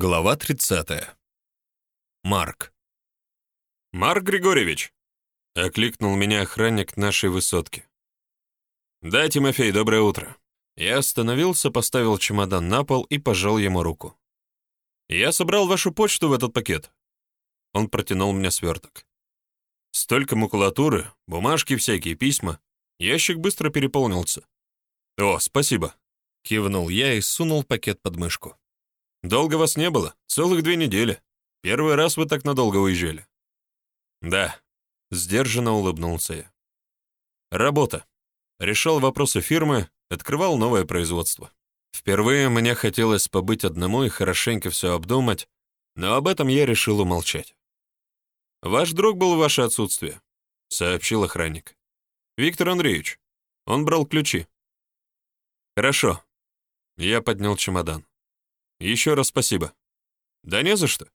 Глава 30. Марк. «Марк Григорьевич!» — окликнул меня охранник нашей высотки. «Да, Тимофей, доброе утро». Я остановился, поставил чемодан на пол и пожал ему руку. «Я собрал вашу почту в этот пакет». Он протянул мне сверток. Столько макулатуры, бумажки всякие, письма. Ящик быстро переполнился. «О, спасибо», — кивнул я и сунул пакет под мышку. Долго вас не было? Целых две недели. Первый раз вы так надолго уезжали. Да, сдержанно улыбнулся я. Работа. Решал вопросы фирмы, открывал новое производство. Впервые мне хотелось побыть одному и хорошенько все обдумать, но об этом я решил умолчать. «Ваш друг был в ваше отсутствие», — сообщил охранник. «Виктор Андреевич. Он брал ключи». «Хорошо». Я поднял чемодан. Еще раз спасибо. Да не за что.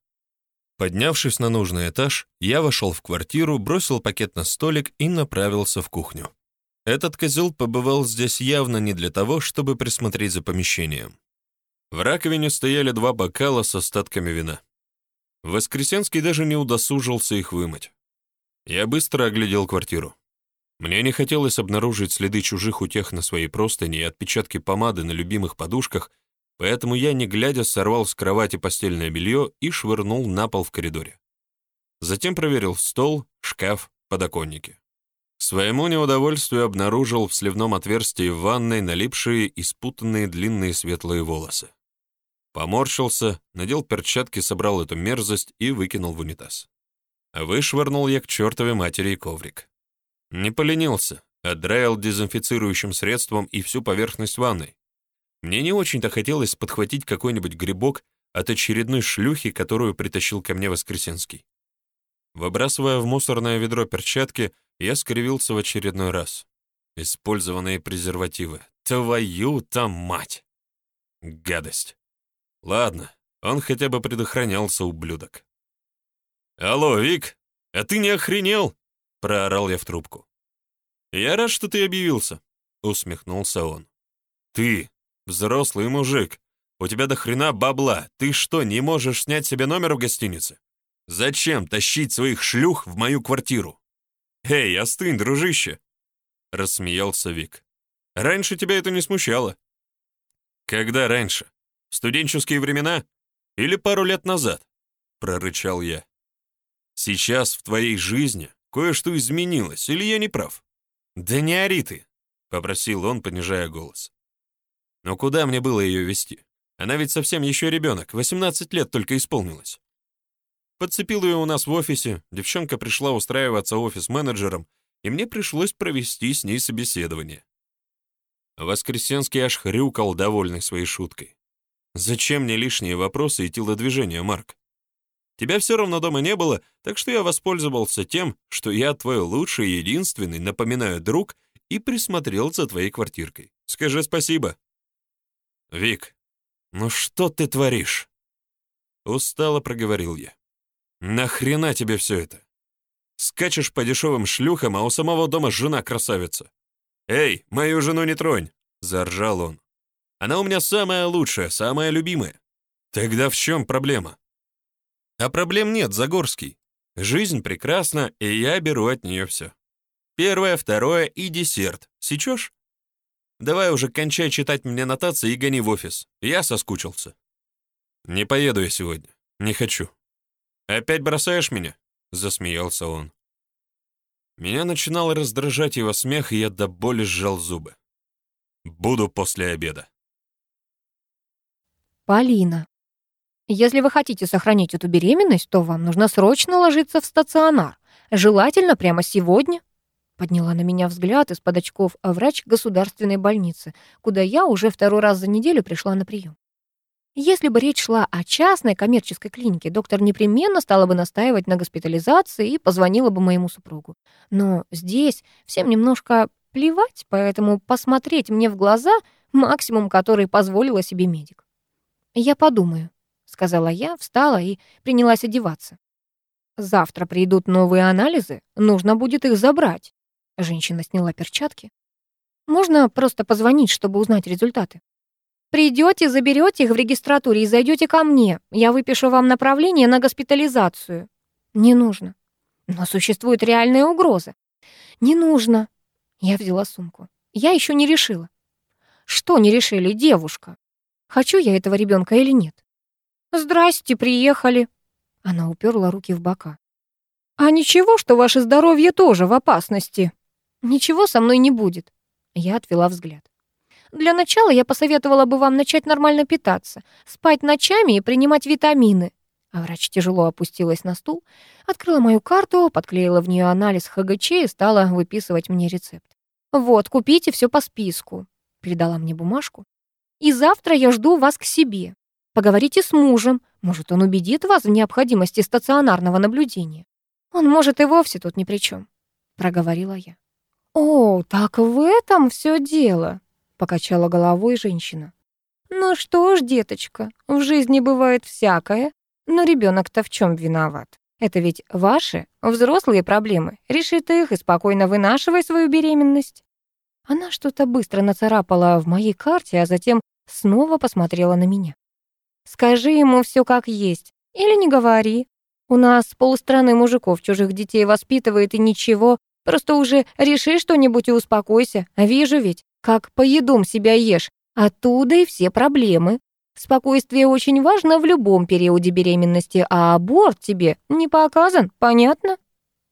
Поднявшись на нужный этаж, я вошел в квартиру, бросил пакет на столик и направился в кухню. Этот козел побывал здесь явно не для того, чтобы присмотреть за помещением. В раковине стояли два бокала с остатками вина. Воскресенский даже не удосужился их вымыть. Я быстро оглядел квартиру. Мне не хотелось обнаружить следы чужих утех на своей простыне и отпечатки помады на любимых подушках, Поэтому я, не глядя, сорвал с кровати постельное белье и швырнул на пол в коридоре. Затем проверил стол, шкаф, подоконники. К своему неудовольствию обнаружил в сливном отверстии в ванной налипшие и спутанные длинные светлые волосы. Поморщился, надел перчатки, собрал эту мерзость и выкинул в унитаз. Вышвырнул я к чертовой матери и коврик. Не поленился, отдраил дезинфицирующим средством и всю поверхность ванной. Мне не очень-то хотелось подхватить какой-нибудь грибок от очередной шлюхи, которую притащил ко мне Воскресенский. Выбрасывая в мусорное ведро перчатки, я скривился в очередной раз. Использованные презервативы. Твою-то мать! Гадость. Ладно, он хотя бы предохранялся, ублюдок. «Алло, Вик, а ты не охренел?» — проорал я в трубку. «Я рад, что ты объявился», — усмехнулся он. «Ты, Взрослый мужик. У тебя до хрена бабла. Ты что, не можешь снять себе номер в гостинице? Зачем тащить своих шлюх в мою квартиру? Эй, остынь, дружище!» Рассмеялся Вик. «Раньше тебя это не смущало». «Когда раньше? В студенческие времена? Или пару лет назад?» Прорычал я. «Сейчас в твоей жизни кое-что изменилось, или я не прав?» «Да не ори ты!» — попросил он, понижая голос. Но куда мне было ее вести? Она ведь совсем еще ребенок, 18 лет только исполнилось. Подцепил ее у нас в офисе, девчонка пришла устраиваться офис-менеджером, и мне пришлось провести с ней собеседование. Воскресенский аж хрюкал, довольный своей шуткой. «Зачем мне лишние вопросы и телодвижения, Марк? Тебя все равно дома не было, так что я воспользовался тем, что я твой лучший и единственный, напоминаю, друг, и присмотрел за твоей квартиркой. Скажи спасибо». «Вик, ну что ты творишь?» Устало проговорил я. «Нахрена тебе все это? Скачешь по дешевым шлюхам, а у самого дома жена красавица. Эй, мою жену не тронь!» — заржал он. «Она у меня самая лучшая, самая любимая. Тогда в чем проблема?» «А проблем нет, Загорский. Жизнь прекрасна, и я беру от нее все. Первое, второе и десерт. Сечешь?» Давай уже кончай читать мне нотации и гони в офис. Я соскучился. Не поеду я сегодня. Не хочу. Опять бросаешь меня? Засмеялся он. Меня начинал раздражать его смех, и я до боли сжал зубы. Буду после обеда. Полина. Если вы хотите сохранить эту беременность, то вам нужно срочно ложиться в стационар. Желательно прямо сегодня. Подняла на меня взгляд из-под очков а врач государственной больницы, куда я уже второй раз за неделю пришла на прием. Если бы речь шла о частной коммерческой клинике, доктор непременно стала бы настаивать на госпитализации и позвонила бы моему супругу. Но здесь всем немножко плевать, поэтому посмотреть мне в глаза — максимум, который позволила себе медик. «Я подумаю», — сказала я, встала и принялась одеваться. «Завтра придут новые анализы, нужно будет их забрать. Женщина сняла перчатки. «Можно просто позвонить, чтобы узнать результаты?» Придете, заберете их в регистратуре и зайдете ко мне. Я выпишу вам направление на госпитализацию. Не нужно. Но существует реальная угроза. Не нужно. Я взяла сумку. Я еще не решила. Что не решили, девушка? Хочу я этого ребенка или нет? Здрасте, приехали. Она уперла руки в бока. А ничего, что ваше здоровье тоже в опасности. Ничего со мной не будет. Я отвела взгляд. Для начала я посоветовала бы вам начать нормально питаться, спать ночами и принимать витамины. А врач тяжело опустилась на стул, открыла мою карту, подклеила в нее анализ ХГЧ и стала выписывать мне рецепт. «Вот, купите все по списку», — передала мне бумажку. «И завтра я жду вас к себе. Поговорите с мужем, может, он убедит вас в необходимости стационарного наблюдения. Он, может, и вовсе тут ни при чем», — проговорила я. «О, так в этом все дело», покачала головой женщина. Ну что ж, деточка, в жизни бывает всякое, но ребенок-то в чем виноват? Это ведь ваши взрослые проблемы. Реши ты их и спокойно вынашивай свою беременность. Она что-то быстро нацарапала в моей карте, а затем снова посмотрела на меня. Скажи ему все как есть. Или не говори. У нас полстраны мужиков чужих детей воспитывает и ничего. Просто уже реши что-нибудь и успокойся. Вижу ведь, как поедом себя ешь, оттуда и все проблемы. Спокойствие очень важно в любом периоде беременности, а аборт тебе не показан, понятно?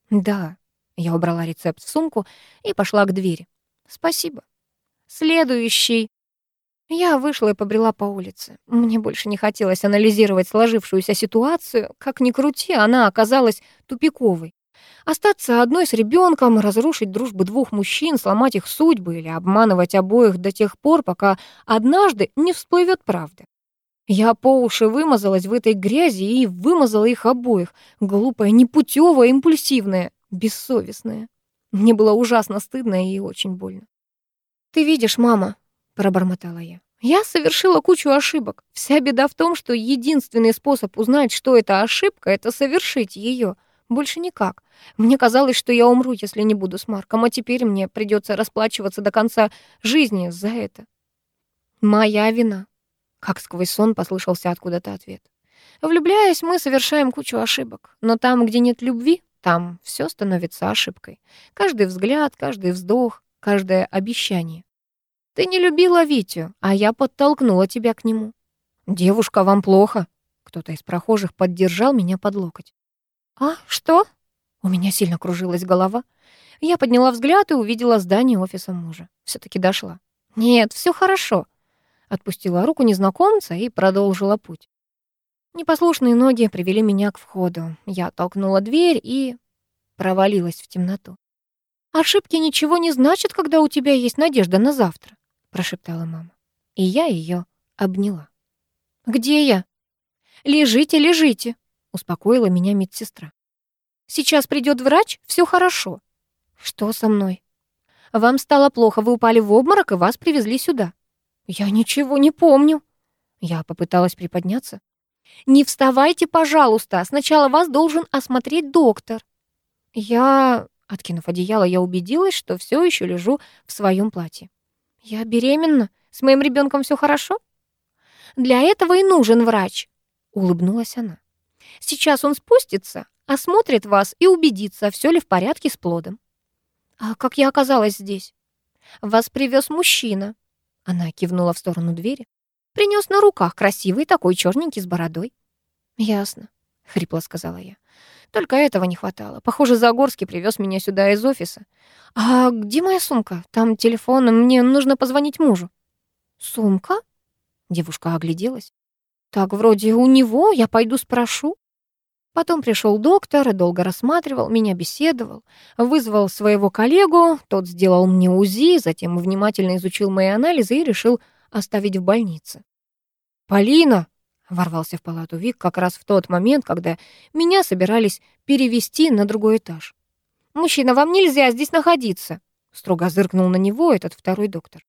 Да. Я убрала рецепт в сумку и пошла к двери. Спасибо. Следующий. Я вышла и побрела по улице. Мне больше не хотелось анализировать сложившуюся ситуацию. Как ни крути, она оказалась тупиковой. Остаться одной с ребенком, разрушить дружбу двух мужчин, сломать их судьбы или обманывать обоих до тех пор, пока однажды не всплывет правда. Я по уши вымазалась в этой грязи и вымазала их обоих. Глупая, непутевая, импульсивная, бессовестная. Мне было ужасно стыдно и очень больно. «Ты видишь, мама», — пробормотала я, — «я совершила кучу ошибок. Вся беда в том, что единственный способ узнать, что это ошибка, это совершить ее. Больше никак. Мне казалось, что я умру, если не буду с Марком, а теперь мне придется расплачиваться до конца жизни за это. Моя вина. Как сквозь сон послышался откуда-то ответ. Влюбляясь, мы совершаем кучу ошибок. Но там, где нет любви, там все становится ошибкой. Каждый взгляд, каждый вздох, каждое обещание. Ты не любила Витю, а я подтолкнула тебя к нему. Девушка, вам плохо. Кто-то из прохожих поддержал меня под локоть. «А, что?» У меня сильно кружилась голова. Я подняла взгляд и увидела здание офиса мужа. все таки дошла. «Нет, все хорошо». Отпустила руку незнакомца и продолжила путь. Непослушные ноги привели меня к входу. Я толкнула дверь и провалилась в темноту. «Ошибки ничего не значат, когда у тебя есть надежда на завтра», прошептала мама. И я ее обняла. «Где я?» «Лежите, лежите», успокоила меня медсестра. Сейчас придет врач, все хорошо. Что со мной? Вам стало плохо, вы упали в обморок и вас привезли сюда. Я ничего не помню. Я попыталась приподняться. Не вставайте, пожалуйста. Сначала вас должен осмотреть доктор. Я, откинув одеяло, я убедилась, что все еще лежу в своем платье. Я беременна. С моим ребенком все хорошо? Для этого и нужен врач, улыбнулась она. Сейчас он спустится, осмотрит вас и убедится, все ли в порядке с плодом. А как я оказалась здесь? Вас привез мужчина. Она кивнула в сторону двери. Принес на руках красивый такой черненький с бородой. Ясно, хрипло сказала я. Только этого не хватало. Похоже, Загорский привез меня сюда из офиса. А где моя сумка? Там телефон, мне нужно позвонить мужу. Сумка? Девушка огляделась. Так, вроде у него, я пойду спрошу. Потом пришел доктор долго рассматривал, меня беседовал, вызвал своего коллегу, тот сделал мне УЗИ, затем внимательно изучил мои анализы и решил оставить в больнице. «Полина!» — ворвался в палату Вик как раз в тот момент, когда меня собирались перевести на другой этаж. «Мужчина, вам нельзя здесь находиться!» — строго зыркнул на него этот второй доктор.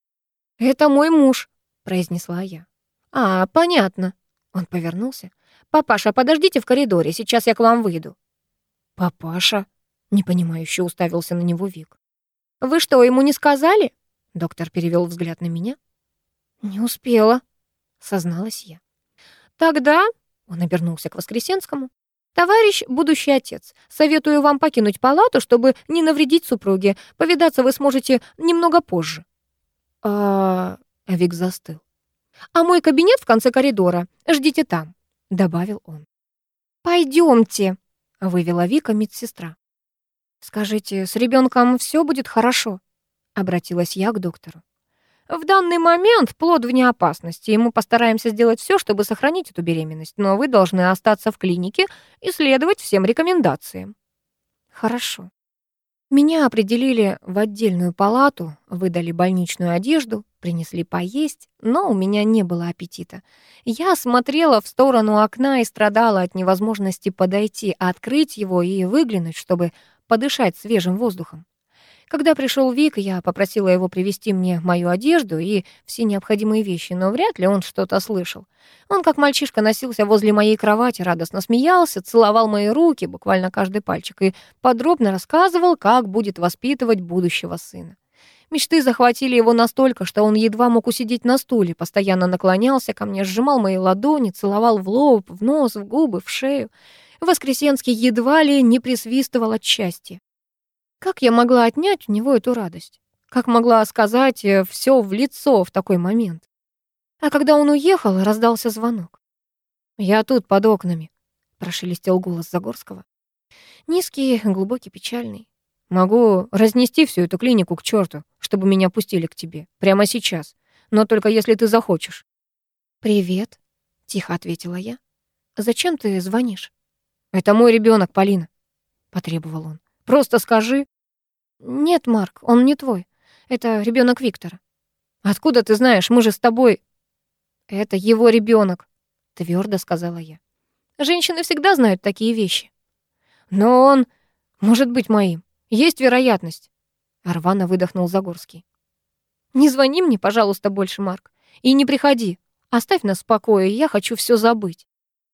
«Это мой муж», — произнесла я. «А, понятно». Он повернулся. «Папаша, подождите в коридоре, сейчас я к вам выйду». «Папаша?» — непонимающе уставился на него Вик. «Вы что, ему не сказали?» Доктор перевел взгляд на меня. «Не успела», созналась я. Тогда, он обернулся к Воскресенскому, товарищ будущий отец, советую вам покинуть палату, чтобы не навредить супруге. Повидаться вы сможете немного позже. А, Вик застыл. А мой кабинет в конце коридора. Ждите там, добавил он. Пойдемте, вывела Вика медсестра. Скажите, с ребенком все будет хорошо? обратилась я к доктору. В данный момент плод вне опасности, и мы постараемся сделать все, чтобы сохранить эту беременность, но вы должны остаться в клинике и следовать всем рекомендациям. Хорошо. Меня определили в отдельную палату, выдали больничную одежду, принесли поесть, но у меня не было аппетита. Я смотрела в сторону окна и страдала от невозможности подойти, открыть его и выглянуть, чтобы подышать свежим воздухом. Когда пришел Вик, я попросила его привезти мне мою одежду и все необходимые вещи, но вряд ли он что-то слышал. Он, как мальчишка, носился возле моей кровати, радостно смеялся, целовал мои руки, буквально каждый пальчик, и подробно рассказывал, как будет воспитывать будущего сына. Мечты захватили его настолько, что он едва мог усидеть на стуле, постоянно наклонялся ко мне, сжимал мои ладони, целовал в лоб, в нос, в губы, в шею. Воскресенский едва ли не присвистывал от счастья. Как я могла отнять у него эту радость? Как могла сказать э, все в лицо в такой момент? А когда он уехал, раздался звонок. «Я тут, под окнами», — прошелестел голос Загорского. Низкий, глубокий, печальный. «Могу разнести всю эту клинику к черту, чтобы меня пустили к тебе. Прямо сейчас. Но только если ты захочешь». «Привет», — тихо ответила я. «Зачем ты звонишь?» «Это мой ребенок, Полина», — потребовал он. «Просто скажи». «Нет, Марк, он не твой. Это ребенок Виктора». «Откуда ты знаешь? Мы же с тобой...» «Это его ребенок, твердо сказала я. «Женщины всегда знают такие вещи». «Но он может быть моим. Есть вероятность». Арвана выдохнул Загорский. «Не звони мне, пожалуйста, больше, Марк. И не приходи. Оставь нас в покое, я хочу все забыть».